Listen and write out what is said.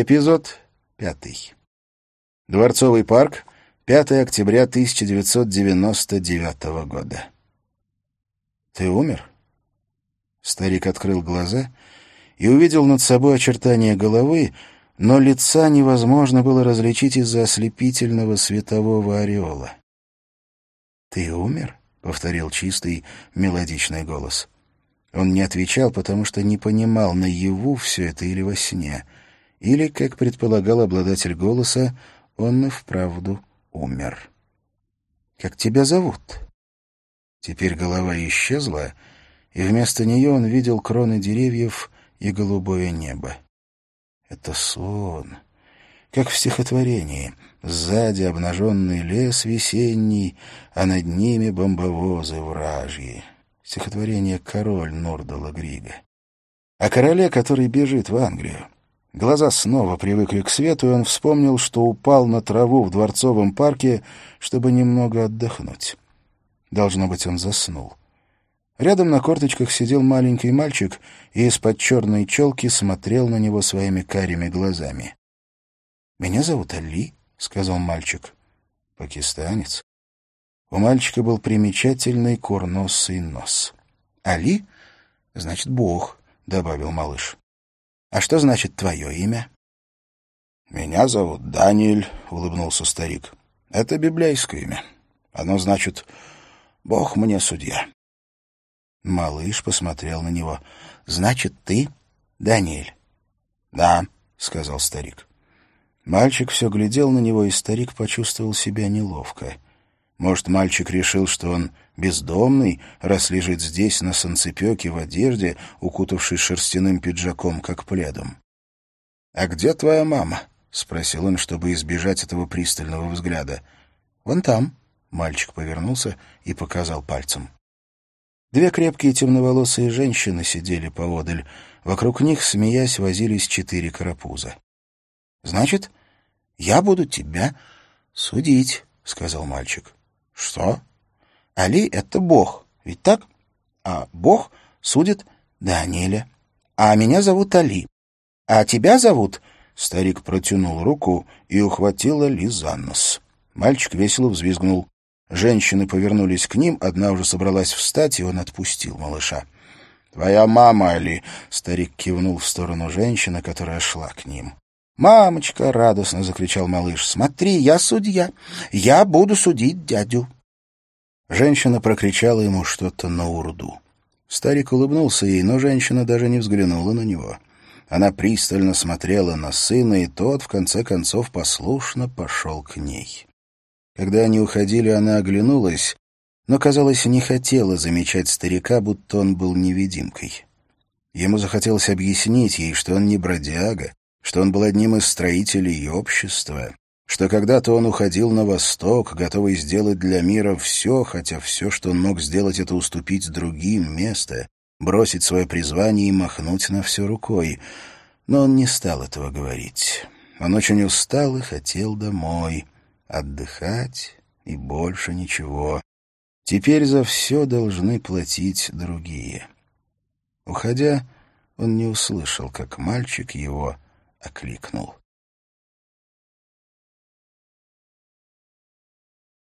Эпизод пятый. Дворцовый парк, 5 октября 1999 года. «Ты умер?» Старик открыл глаза и увидел над собой очертания головы, но лица невозможно было различить из-за ослепительного светового ореола. «Ты умер?» — повторил чистый мелодичный голос. Он не отвечал, потому что не понимал, наяву все это или во сне — или, как предполагал обладатель голоса, он и вправду умер. «Как тебя зовут?» Теперь голова исчезла, и вместо нее он видел кроны деревьев и голубое небо. Это сон, как в стихотворении. Сзади обнаженный лес весенний, а над ними бомбовозы вражьи. Стихотворение «Король» Нордала Грига. О короле, который бежит в Англию. Глаза снова привыкли к свету, и он вспомнил, что упал на траву в дворцовом парке, чтобы немного отдохнуть. Должно быть, он заснул. Рядом на корточках сидел маленький мальчик и из-под черной челки смотрел на него своими карими глазами. «Меня зовут Али», — сказал мальчик. «Пакистанец». У мальчика был примечательный курносый нос. «Али? Значит, Бог», — добавил малыш. А что значит твое имя? — Меня зовут Даниэль, — улыбнулся старик. — Это библейское имя. Оно значит «Бог мне судья». Малыш посмотрел на него. — Значит, ты Даниэль? — Да, — сказал старик. Мальчик все глядел на него, и старик почувствовал себя неловко. Может, мальчик решил, что он бездомный, раз лежит здесь на санцепёке в одежде, укутавшись шерстяным пиджаком, как пледом. — А где твоя мама? — спросил он, чтобы избежать этого пристального взгляда. — Вон там. Мальчик повернулся и показал пальцем. Две крепкие темноволосые женщины сидели поодаль. Вокруг них, смеясь, возились четыре карапуза. — Значит, я буду тебя судить, — сказал мальчик. Что? Али — это Бог, ведь так? А Бог судит Даниэля. А меня зовут Али. А тебя зовут... Старик протянул руку и ухватил Али за нос. Мальчик весело взвизгнул. Женщины повернулись к ним, одна уже собралась встать, и он отпустил малыша. «Твоя мама, Али!» — старик кивнул в сторону женщины, которая шла к ним. «Мамочка!» — радостно закричал малыш. «Смотри, я судья. Я буду судить дядю». Женщина прокричала ему что-то на урду. Старик улыбнулся ей, но женщина даже не взглянула на него. Она пристально смотрела на сына, и тот, в конце концов, послушно пошел к ней. Когда они уходили, она оглянулась, но, казалось, не хотела замечать старика, будто он был невидимкой. Ему захотелось объяснить ей, что он не бродяга, что он был одним из строителей общества, что когда-то он уходил на восток, готовый сделать для мира все, хотя все, что он мог сделать, это уступить другим место, бросить свое призвание и махнуть на все рукой. Но он не стал этого говорить. Он очень устал и хотел домой, отдыхать и больше ничего. Теперь за все должны платить другие. Уходя, он не услышал, как мальчик его окликнул.